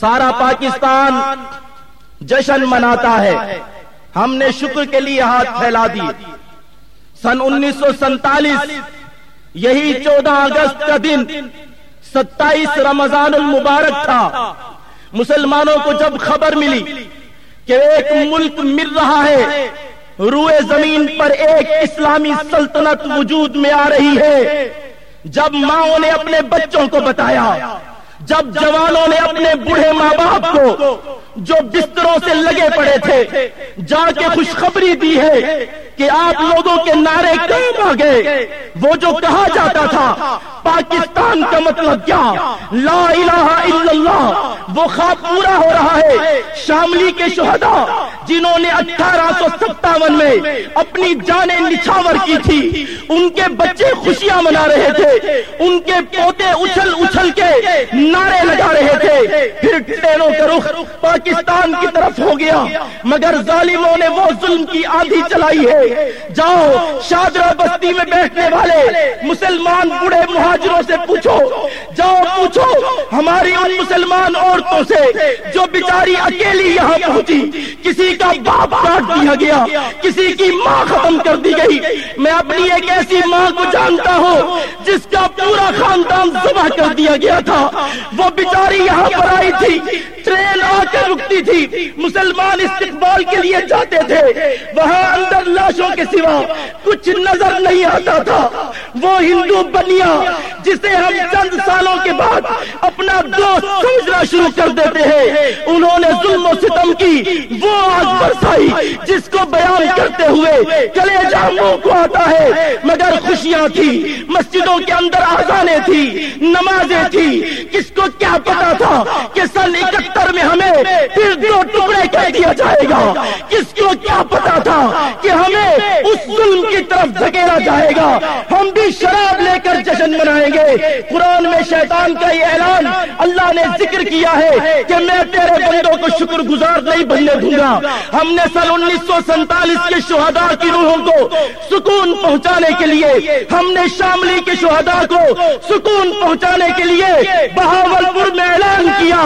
سارا پاکستان جشن مناتا ہے۔ ہم نے شکر کے لیے ہاتھ پھیلا دیے سن انیس سو سینتالیس، یہی چودہ اگست کا دن، ستائیس رمضان المبارک تھا۔ مسلمانوں کو جب خبر ملی کہ ایک ملک مل رہا ہے، روئے زمین پر ایک اسلامی سلطنت وجود میں آ رہی ہے۔ جب ماؤں نے اپنے بچوں کو بتایا جب جوانوں نے اپنے بوڑھے ماں باپ کو جو بستروں سے لگے پڑے تھے، جا کے خوشخبری دی ہے کہ آپ لوگوں کے نعرے کام آ گئے۔ وہ جو کہا جاتا تھا، پاکستان کا مطلب کیا؟ لا الہ الا اللہ۔ وہ خواب پورا ہو رہا ہے۔ شاملی کے شہداء جنہوں نے اٹھارہ سو ستاون میں اپنی جانیں نچھاور کی تھی، ان کے بچے خوشیاں منا رہے تھے، ان کے پوتے اچھل اچھل کے نعرے لگا رہے تھے۔ پھر ٹرینوں کا رخ پاکستان کی طرف ہو گیا، مگر ظالموں نے وہ ظلم کی آدھی چلائی ہے۔ جاؤ شادرہ بستی میں بیٹھنے والے مسلمان بوڑھے مہاجروں سے پوچھو، جاؤ پوچھو ہماری ان مسلمان عورتوں سے جو بیچاری اکیلی یہاں پہنچی، کسی کا باپ کاٹ دیا گیا، کسی کی ماں ختم کر دی گئی۔ میں اپنی ایک ایسی ماں کو جانتا ہوں، جس کا پورا خاندان ذبح کر دیا گیا تھا۔ وہ بیچاری یہاں پر آئی تھی، ٹرین آ کر رکتی تھی۔ مسلمان استقبال کے لیے جاتے تھے۔ وہاں اندر لاشوں کے سوا کچھ نظر نہیں آتا تھا۔ وہ ہندو بنیا جسے ہم چند سالوں کے بعد اپنا دوست سمجھنا شروع کر دیتے ہیں۔ انہوں نے ظلم و ستم کی، وہ آگ برسائی، جس کو بیان کرتے ہوئے کلے جاموں کو آتا ہے۔ مگر خوشیاں تھی، مسجدوں کے اندر آزانے تھی، نمازیں تھی۔ کس کو کیا پتا تھا کہ سن اکہتر میں ہمیں پھر دو ٹکڑے کر دیا جائے گا؟ کس کو کیا پتا تھا ظلم کی طرف دھکیلا جائے گا۔ ہم بھی شراب کر جشن منائیں گے۔ قرآن میں شیطان کا یہ اعلان۔ اللہ نے ذکر کیا ہے کہ میں تیرے بندوں کو شکر گزار نہیں بننے دوں گا۔ ہم نے سن انیس سو سینتالیس کے شہداء کی روحوں کو سکون پہنچانے کے لیے، ہم نے شاملی کے شہداء کو سکون پہنچانے کے لیے بہاول پور میں اعلان کیا۔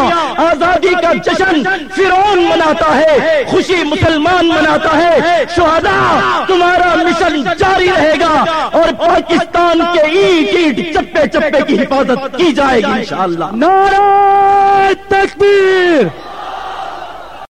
آزادی کا جشن فرعون مناتا ہے، خوشی مسلمان مناتا ہے۔ شہداء، تمہارا مشن جاری رہے گا اور پاکستان کے کیٹ اینٹ چپے چپے کی حفاظت کی جائے گی انشاءاللہ۔ نعرہ تکبیر۔